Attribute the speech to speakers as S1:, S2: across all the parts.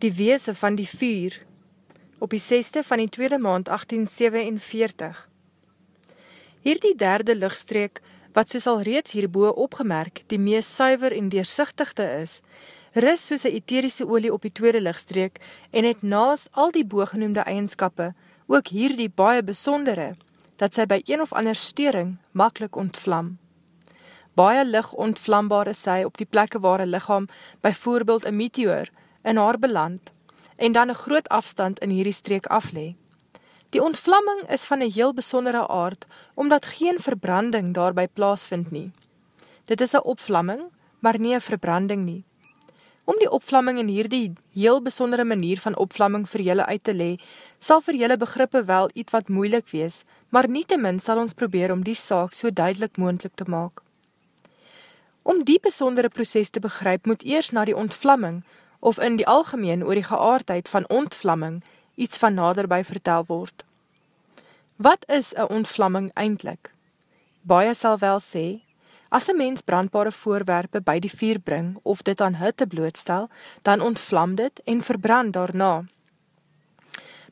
S1: Die weese van die vuur op die 6ste van die tweede maand 1847. Hierdie derde lichtstreek, wat soos al reeds hierboe opgemerk, die mees suiver en deersichtigde is, ris soos een etherische olie op die tweede lichtstreek en het naas al die boogenoemde eigenskappe ook hierdie baie besondere, dat sy by een of ander stering makkelijk ontvlam. Baie lig ontvlambaar is sy op die plekke waar een lichaam, by voorbeeld een meteor, in haar beland en dan een groot afstand in hierdie streek aflee. Die ontvlamming is van een heel besondere aard, omdat geen verbranding daarby plaasvind nie. Dit is een opvlamming, maar nie een verbranding nie. Om die opvlamming in hierdie heel besondere manier van opvlamming vir julle uit te lee, sal vir julle begrippe wel iets wat moeilik wees, maar nie te min sal ons probeer om die saak so duidelik moendlik te maak. Om die besondere proces te begryp, moet eers na die ontvlamming, of in die algemeen oor die geaardheid van ontvlamming iets van naderby vertel word. Wat is een ontvlamming eindelijk? Baie sal wel sê, as een mens brandbare voorwerpe by die vuur bring of dit aan hitte blootstel, dan ontvlam dit en verbrand daarna.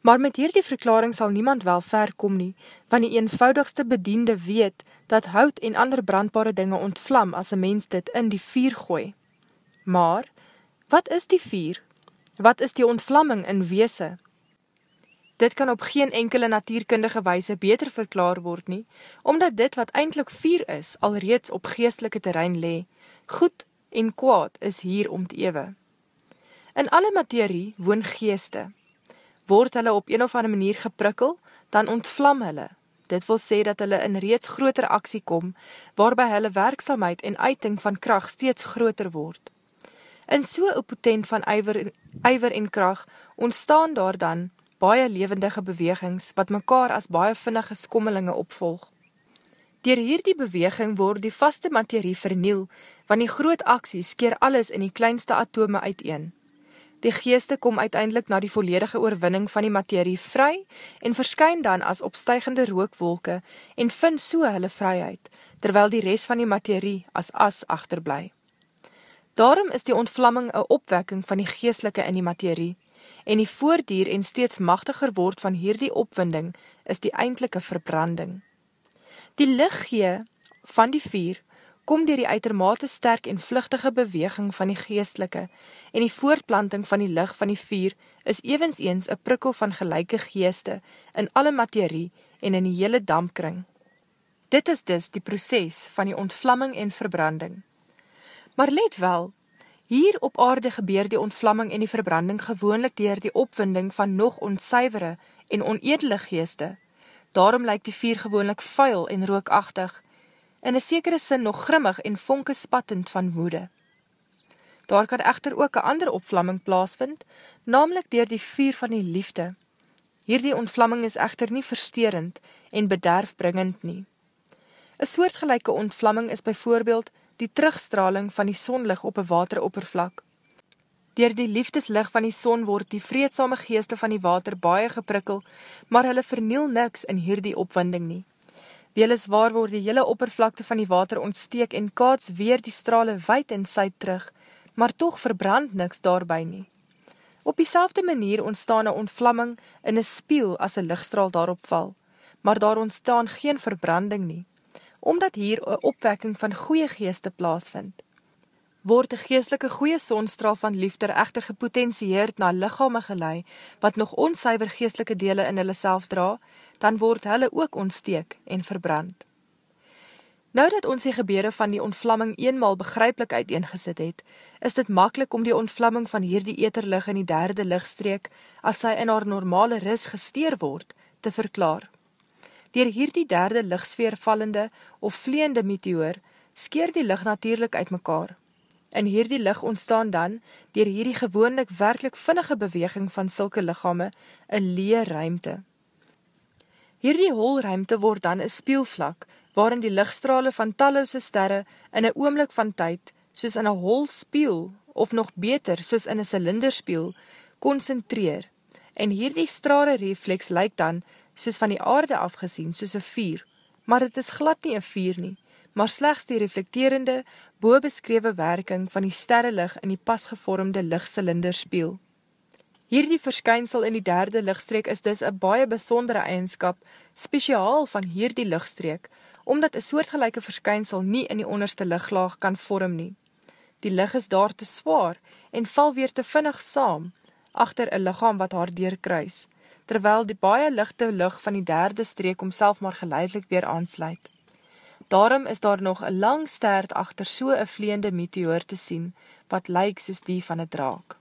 S1: Maar met hierdie verklaring sal niemand wel ver kom nie, want die eenvoudigste bediende weet dat hout en ander brandbare dinge ontvlam as een mens dit in die vuur gooi. Maar, Wat is die vuur? Wat is die ontvlamming in wese? Dit kan op geen enkele natuurkundige wijse beter verklaar word nie, omdat dit wat eindelijk vuur is, alreeds op geestelike terrein lee. Goed en kwaad is hier om te ewe. In alle materie woon geeste. Word hulle op een of ander manier geprikkel, dan ontvlam hulle. Dit wil sê dat hulle in reeds groter aksie kom, waarby hulle werksamheid en uiting van kracht steeds groter word. In so een potent van eiver en, eiver en kracht ontstaan daar dan baie levendige bewegings wat mekaar as baie vinnige skommelinge opvolg. Door hierdie beweging word die vaste materie verniel, want die groot aksies keer alles in die kleinste atome uiteen. Die geeste kom uiteindelik na die volledige oorwinning van die materie vry en verskyn dan as opstijgende rookwolke en vind so hulle vryheid, terwyl die rest van die materie as as achterblij. Daarom is die ontvlamming een opwekking van die geestelike in die materie, en die voordier en steeds machtiger word van hierdie opwinding is die eindelike verbranding. Die lichtgee van die vier kom dier die uitermate sterk en vluchtige beweging van die geestelike en die voortplanting van die licht van die vier is evens eens een prikkel van gelijke geeste in alle materie en in die hele dampkring. Dit is dus die proces van die ontvlamming en verbranding. Maar let wel, hier op aarde gebeur die ontvlamming en die verbranding gewoonlik dier die opwinding van nog onsuivere en onedele geeste. Daarom lyk die vier gewoonlik vuil en rookachtig, in een sekere sin nog grimmig en vonke spattend van woede. Daar kan echter ook een ander opvlamming plaasvind, namelijk dier die vier van die liefde. Hierdie ontvlamming is echter nie versterend en bederfbringend nie. Een soortgelijke ontvlamming is bijvoorbeeld die terugstraling van die sonlig op een wateroppervlak. Door die liefdeslig van die son word die vreedsame geeste van die water baie geprikkel, maar hulle verniel niks in hierdie opwinding nie. Weliswaar word die hele oppervlakte van die water ontsteek en kaats weer die strale wyd en syd terug, maar toch verbrand niks daarby nie. Op die manier ontstaan een ontvlamming in een spiel as een lichtstraal daarop val, maar daar ontstaan geen verbranding nie omdat hier een opwekking van goeie geeste plaasvind. Word die geestelike goeie sonstraal van liefde echter gepotentieerd na lichame gelei, wat nog onsuiver geestelike dele in hulle self dra, dan word hulle ook ontsteek en verbrand. Nou dat ons die gebede van die ontvlamming eenmaal begryplik uiteengesit het, is dit makkelijk om die ontvlamming van hierdie eterlig in die derde lichtstreek, as sy in haar normale ris gesteer word, te verklaar. Dier hierdie derde lichtsfeer vallende of vleende meteoor, skeer die licht natuurlijk uit mekaar. In hierdie licht ontstaan dan, dier hierdie gewoonlik werkelijk vinnige beweging van sulke lichame, een lee ruimte. Hierdie holruimte word dan een spielvlak, waarin die lichtstrale van talloose sterre in een oomlik van tyd, soos in een hol spiel, of nog beter, soos in een cilinderspiel, concentreer. En hierdie strale reflex lyk dan, soos van die aarde afgesien, soos een vier, maar het is glad nie een vier nie, maar slechts die reflecterende, boobeskrewe werking van die sterrelig in die pasgevormde lichtcilinder speel. Hierdie verskynsel in die derde ligstreek is dus 'n baie besondere eienskap spesiaal van hierdie ligstreek, omdat 'n soortgelyke verskynsel nie in die onderste liglaag kan vorm nie. Die lig is daar te swaar en val weer te vinnig saam agter 'n liggaam wat haar deurkruis, terwyl die baie ligte lig van die derde streek homself maar geleidelik weer aansluit. Daarom is daar nog 'n lang stert agter so 'n vleiende meteoor te sien wat lyk soos die van 'n draak.